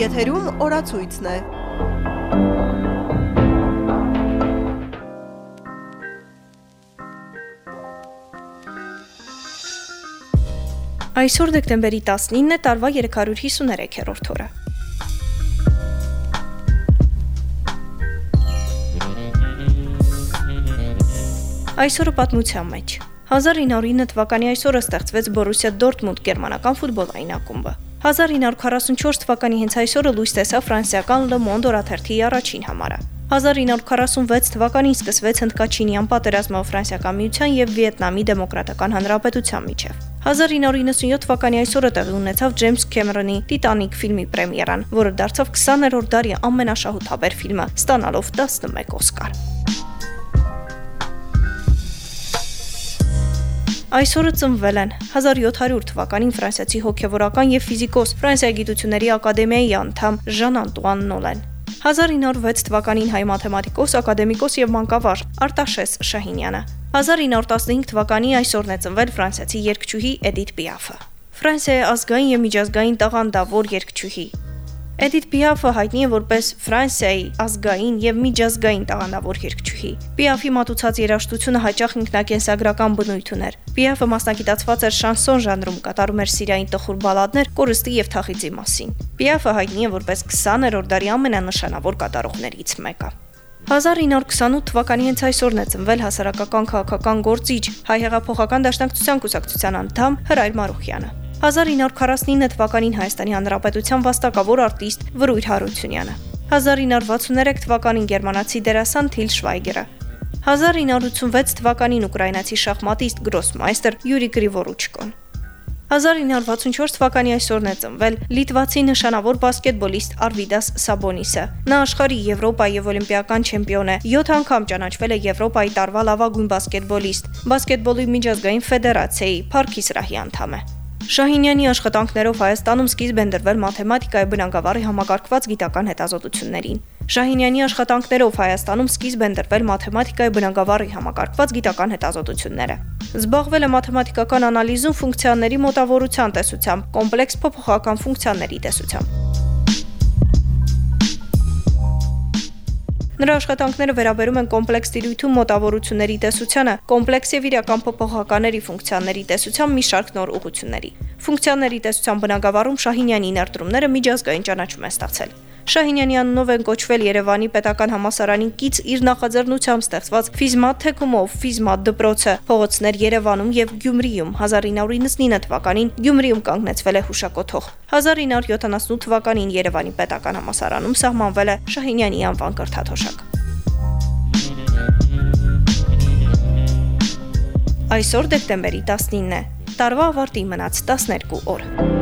Եթերում օրացույցն է։ Այսօր դեկտեմբերի 19-ն է, տարվա 353-րդ օրը։ Այսօրը պատմության մեջ 1909 թվականի այսօրը ստեղծվեց Բորուսիա Դորտմունդ գերմանական ֆուտբոլային ակումբը։ 1944 թվականի հենց այսօրը լույս տեսավ ֆրանսիական Le Monde օրաթերթի առաջին համարը։ 1946 թվականին սկսվեց Հնդկաչինյան պատերազմը Ֆրանսիական միության եւ Վիետնամի դեմոկրատական հանրապետության միջև։ 1997 թվականի այսօրը տեղի ունեցավ Ջեյմս Քեմերոնի Տիտանիկ ֆիլմի պրեմիերան, որը դարձավ 20-րդ դարի ամենաշահութաբեր ֆիլմը, ստանալով 11 Օսկար։ Այսօրը ծնվել են 1700 թվականին ֆրանսիացի հոգևորական եւ ֆիզիկոս Ֆրանսիայի գիտությունների ակադեմիայի անդամ Ժան-Անտուան Նոլեն 1906 թվականին հայ մաթեմատիկոս, ակադեմիկոս եւ մանկավար Արտաշես Շահինյանը 1915 թվականի այսօրն է ծնվել ֆրանսիացի երգչուհի Էդիթ Պիաֆը Ֆրանսիայի ազգային եւ միջազգային տաղանդավոր երգչուհի Էդիթ Պիաֆը հայտնի է որպես Ֆրանսիայի ազգային եւ միջազգային տաղանդավոր երգչուհի։ Պիաֆի մատուցած երաժշտությունը հաճախ ինքնակենսագրական բնույթ ուներ։ Պիաֆը մասնակցված էր շանսոն ժանրում, կատարում էր սիրային տխուր բալադներ, կորստի եւ թախիծի մասին։ Պիաֆը հայտնի է որպես 20-րդ դարի ամենանշանավոր կատարողներից մեկը։ 1928 թվականի հենց այսօրն է ծնվել հասարակական քաղաքական գործիչ, հայ հեղափոխական դաշնակցության կուսակցության անդամ Հրայր Մարուխյանը։ 1949 թվականին Հայաստանի Հանրապետության վաստակավոր արտիստ Վրույր Հարությունյանը։ 1963 թվականին գերմանացի դերասան Թիլ Շվայգերը։ 1986 թվականին ուկրաինացի շախմատիստ գրոսմայստեր Յուրի Գրիվորուչկոն։ 1964 թվականի այսօրն է ծնվել լիտվացի նշանավոր բասկետբոլիստ Արվիդաս Սաբոնիսը։ Նա աշխարհի Եվրոպա եւ օլիմպիական չեմպիոն է։ 7 անգամ ճանաչվել է Եվրոպայի տարվա լավագույն բասկետբոլիստ։ Բասկետբոլի միջազգային ֆեդերացիայի Փարքի սրահի անդամ է։ Շահինյանի աշխատանքներով Հայաստանում սկիզբ են դրվել մաթեմատիկայի բնագավառի համակարգված գիտական հետազոտություններին։ Շահինյանի աշխատանքներով Հայաստանում սկիզբ են դրվել մաթեմատիկայի բնագավառի համակարգված գիտական հետազոտությունները։ Զբաղվել է մաթեմատիկական անալիզում ֆունկցիաների մոտավորության տեսությամբ, կոմպլեքս փոփոխական ֆունկցիաների տեսությամբ։ Նրա աշխատանքները վերաբերում են կոմպլեքս տիրույթում մոտավորությունների տեսությանը, կոմպլեքս եւ իրական փոփոխականների ֆունկցիաների տեսության մի շարք նոր ուղությունների։ Ֆունկցիաների տեսության բնագավառում Շահինյանի ներդրումները միջազգային ճանաչում են ստացել։ Շահինյանի անունով են կոչվել Երևանի պետական համասարանին կից իր նախաձեռնությամբ ստեղծված Ֆիզմատ թեկումով Ֆիզմատ դպրոցը փողոցներ Երևանում եւ Գյումրիում 1999 թվականին Գյումրիում կանգնեցվել է հուշակոթող 1978 թվականին Երևանի պետական համասարանում սահմանվել է Շահինյանի անվան կրթաթոշակ Այսօր դեկտեմբերի 19-ն է։ Տարվա ավարտի մնաց 12 օր։